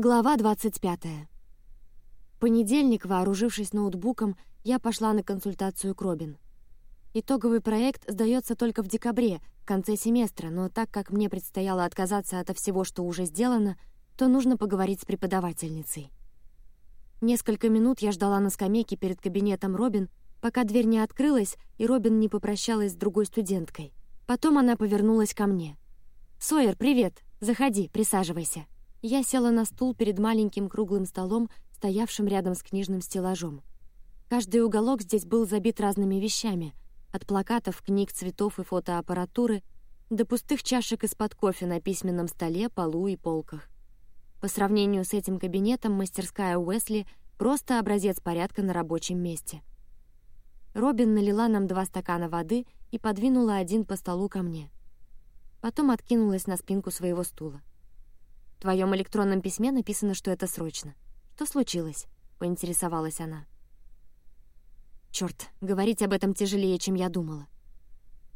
Глава 25. В понедельник, вооружившись ноутбуком, я пошла на консультацию к Робин. Итоговый проект сдается только в декабре, в конце семестра, но так как мне предстояло отказаться от всего, что уже сделано, то нужно поговорить с преподавательницей. Несколько минут я ждала на скамейке перед кабинетом Робин, пока дверь не открылась и Робин не попрощалась с другой студенткой. Потом она повернулась ко мне. «Сойер, привет! Заходи, присаживайся». Я села на стул перед маленьким круглым столом, стоявшим рядом с книжным стеллажом. Каждый уголок здесь был забит разными вещами, от плакатов, книг, цветов и фотоаппаратуры до пустых чашек из-под кофе на письменном столе, полу и полках. По сравнению с этим кабинетом мастерская Уэсли просто образец порядка на рабочем месте. Робин налила нам два стакана воды и подвинула один по столу ко мне. Потом откинулась на спинку своего стула. В твоем электронном письме написано, что это срочно. Что случилось? Поинтересовалась она. Черт, говорить об этом тяжелее, чем я думала.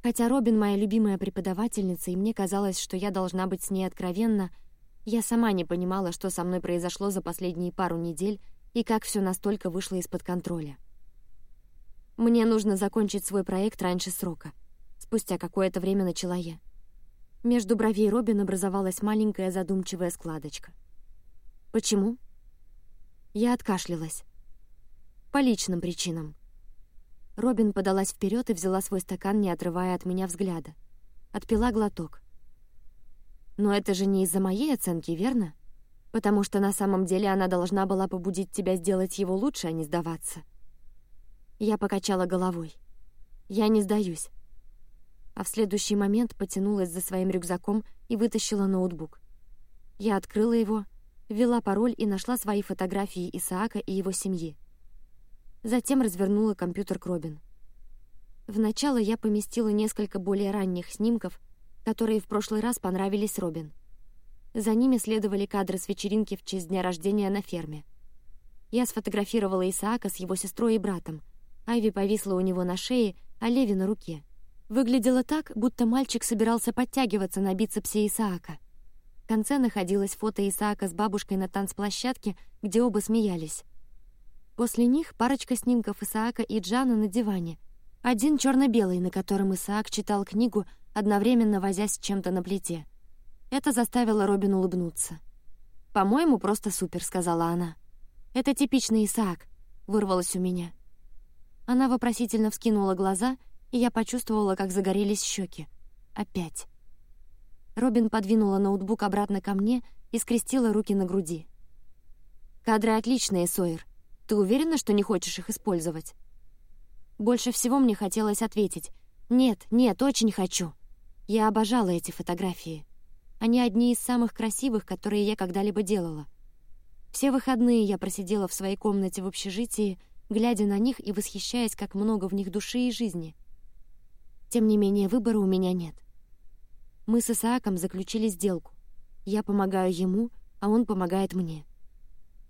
Хотя Робин моя любимая преподавательница, и мне казалось, что я должна быть с ней откровенна, я сама не понимала, что со мной произошло за последние пару недель и как все настолько вышло из-под контроля. Мне нужно закончить свой проект раньше срока. Спустя какое-то время начала я. Между бровей Робин образовалась маленькая задумчивая складочка. Почему? Я откашлялась. По личным причинам. Робин подалась вперед и взяла свой стакан, не отрывая от меня взгляда. Отпила глоток. Но это же не из-за моей оценки, верно? Потому что на самом деле она должна была побудить тебя сделать его лучше, а не сдаваться. Я покачала головой. Я не сдаюсь а в следующий момент потянулась за своим рюкзаком и вытащила ноутбук. Я открыла его, ввела пароль и нашла свои фотографии Исаака и его семьи. Затем развернула компьютер к Робин. Вначале я поместила несколько более ранних снимков, которые в прошлый раз понравились Робин. За ними следовали кадры с вечеринки в честь дня рождения на ферме. Я сфотографировала Исаака с его сестрой и братом. Айви повисла у него на шее, а Леви на руке. Выглядело так, будто мальчик собирался подтягиваться на бицепсе Исаака. В конце находилось фото Исаака с бабушкой на танцплощадке, где оба смеялись. После них парочка снимков Исаака и Джана на диване. Один черно-белый, на котором Исаак читал книгу, одновременно возясь чем-то на плите. Это заставило Робин улыбнуться. «По-моему, просто супер», — сказала она. «Это типичный Исаак», — вырвалось у меня. Она вопросительно вскинула глаза — и я почувствовала, как загорелись щеки. Опять. Робин подвинула ноутбук обратно ко мне и скрестила руки на груди. Кадры отличные, Сойер. Ты уверена, что не хочешь их использовать? Больше всего мне хотелось ответить: нет, нет, очень хочу. Я обожала эти фотографии. Они одни из самых красивых, которые я когда-либо делала. Все выходные я просидела в своей комнате в общежитии, глядя на них и восхищаясь, как много в них души и жизни. Тем не менее, выбора у меня нет. Мы с Исааком заключили сделку. Я помогаю ему, а он помогает мне.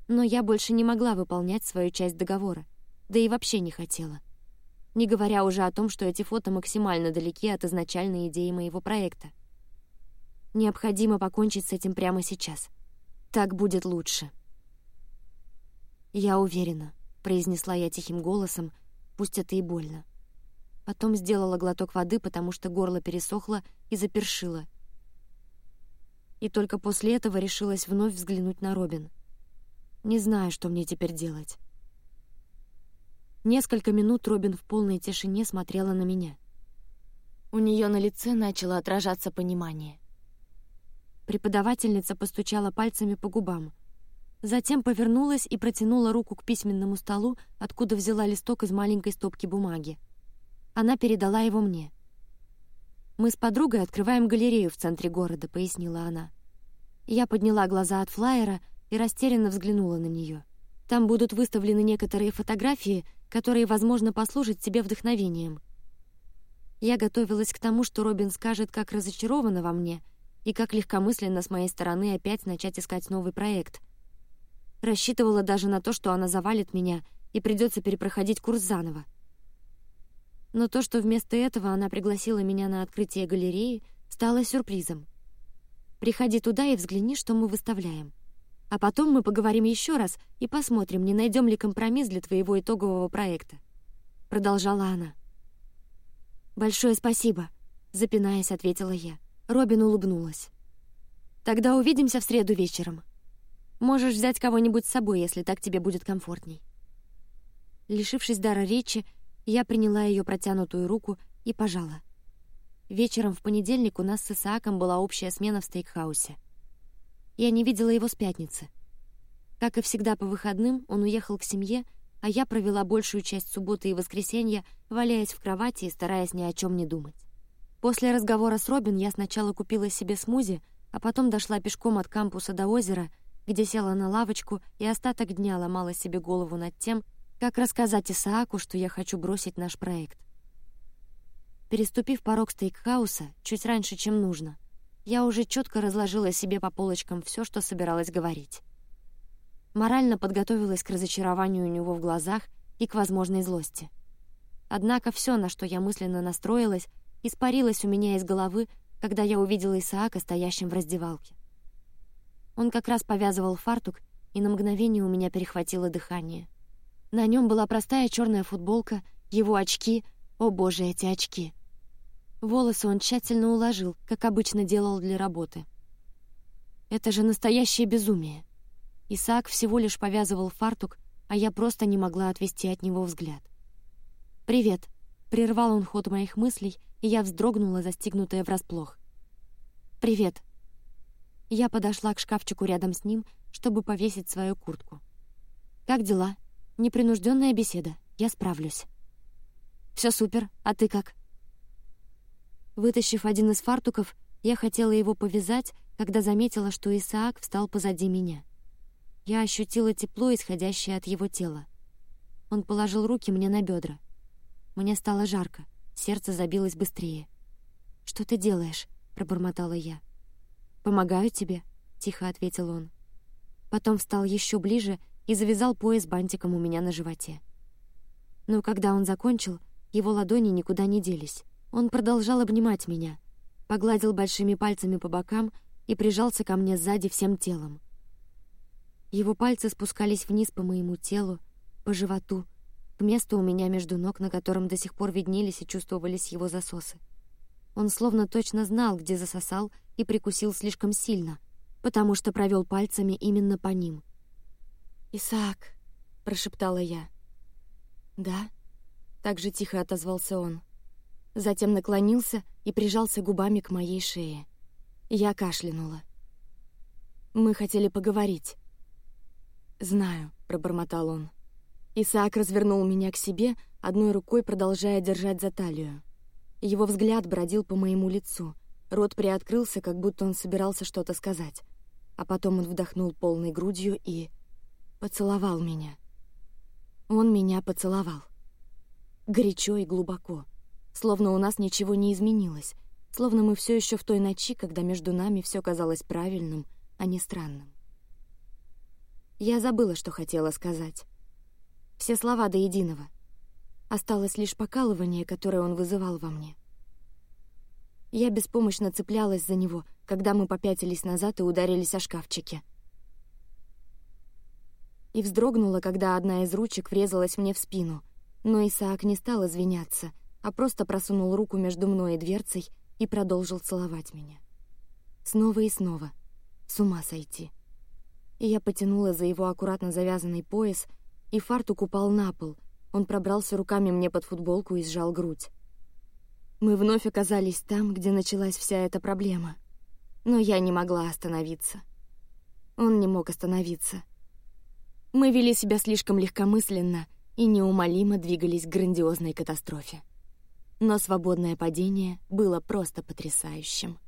Но я больше не могла выполнять свою часть договора, да и вообще не хотела. Не говоря уже о том, что эти фото максимально далеки от изначальной идеи моего проекта. Необходимо покончить с этим прямо сейчас. Так будет лучше. Я уверена, произнесла я тихим голосом, пусть это и больно. Потом сделала глоток воды, потому что горло пересохло и запершило. И только после этого решилась вновь взглянуть на Робин. Не знаю, что мне теперь делать. Несколько минут Робин в полной тишине смотрела на меня. У нее на лице начало отражаться понимание. Преподавательница постучала пальцами по губам, затем повернулась и протянула руку к письменному столу, откуда взяла листок из маленькой стопки бумаги. Она передала его мне. Мы с подругой открываем галерею в центре города, пояснила она. Я подняла глаза от флаера и растерянно взглянула на нее. Там будут выставлены некоторые фотографии, которые, возможно, послужат тебе вдохновением. Я готовилась к тому, что Робин скажет, как разочарована во мне и как легкомысленно с моей стороны опять начать искать новый проект. Рассчитывала даже на то, что она завалит меня и придется перепроходить курс заново. Но то, что вместо этого она пригласила меня на открытие галереи, стало сюрпризом. Приходи туда и взгляни, что мы выставляем. А потом мы поговорим еще раз и посмотрим, не найдем ли компромисс для твоего итогового проекта. Продолжала она. Большое спасибо, запинаясь, ответила я. Робин улыбнулась. Тогда увидимся в среду вечером. Можешь взять кого-нибудь с собой, если так тебе будет комфортней. Лишившись дара речи, я приняла ее протянутую руку и пожала. Вечером в понедельник у нас с Исааком была общая смена в стейкхаусе. Я не видела его с пятницы. Как и всегда по выходным, он уехал к семье, а я провела большую часть субботы и воскресенья, валяясь в кровати и стараясь ни о чем не думать. После разговора с Робин я сначала купила себе смузи, а потом дошла пешком от кампуса до озера, где села на лавочку и остаток дня ломала себе голову над тем, как рассказать Исааку, что я хочу бросить наш проект. Переступив порог стейкхауса чуть раньше, чем нужно, я уже четко разложила себе по полочкам все, что собиралась говорить. Морально подготовилась к разочарованию у него в глазах и к возможной злости. Однако все, на что я мысленно настроилась, испарилось у меня из головы, когда я увидела Исаака стоящим в раздевалке. Он как раз повязывал фартук, и на мгновение у меня перехватило дыхание. На нем была простая черная футболка, его очки, о боже, эти очки. Волосы он тщательно уложил, как обычно делал для работы. Это же настоящее безумие. Исаак всего лишь повязывал фартук, а я просто не могла отвести от него взгляд. Привет, прервал он ход моих мыслей, и я вздрогнула, застигнутая врасплох. Привет. Я подошла к шкафчику рядом с ним, чтобы повесить свою куртку. Как дела? Непринужденная беседа. Я справлюсь. Все супер. А ты как? Вытащив один из фартуков, я хотела его повязать, когда заметила, что Исаак встал позади меня. Я ощутила тепло, исходящее от его тела. Он положил руки мне на бедра. Мне стало жарко, сердце забилось быстрее. Что ты делаешь? пробормотала я. Помогаю тебе, тихо ответил он. Потом встал еще ближе и завязал пояс бантиком у меня на животе. Но когда он закончил, его ладони никуда не делись. Он продолжал обнимать меня, погладил большими пальцами по бокам и прижался ко мне сзади всем телом. Его пальцы спускались вниз по моему телу, по животу, к месту у меня между ног, на котором до сих пор виднелись и чувствовались его засосы. Он словно точно знал, где засосал и прикусил слишком сильно, потому что провел пальцами именно по ним. Исаак, прошептала я. Да, так же тихо отозвался он затем наклонился и прижался губами к моей шее. Я кашлянула. Мы хотели поговорить. Знаю, пробормотал он. Исаак развернул меня к себе, одной рукой продолжая держать за талию. Его взгляд бродил по моему лицу, рот приоткрылся, как будто он собирался что-то сказать, а потом он вдохнул полной грудью и поцеловал меня. Он меня поцеловал, горячо и глубоко словно у нас ничего не изменилось, словно мы все еще в той ночи, когда между нами все казалось правильным, а не странным. Я забыла, что хотела сказать. Все слова до единого. Осталось лишь покалывание, которое он вызывал во мне. Я беспомощно цеплялась за него, когда мы попятились назад и ударились о шкафчики. И вздрогнула, когда одна из ручек врезалась мне в спину, но Исаак не стал извиняться — а просто просунул руку между мной и дверцей и продолжил целовать меня. Снова и снова. С ума сойти. И я потянула за его аккуратно завязанный пояс, и фартук упал на пол. Он пробрался руками мне под футболку и сжал грудь. Мы вновь оказались там, где началась вся эта проблема. Но я не могла остановиться. Он не мог остановиться. Мы вели себя слишком легкомысленно и неумолимо двигались к грандиозной катастрофе но свободное падение было просто потрясающим.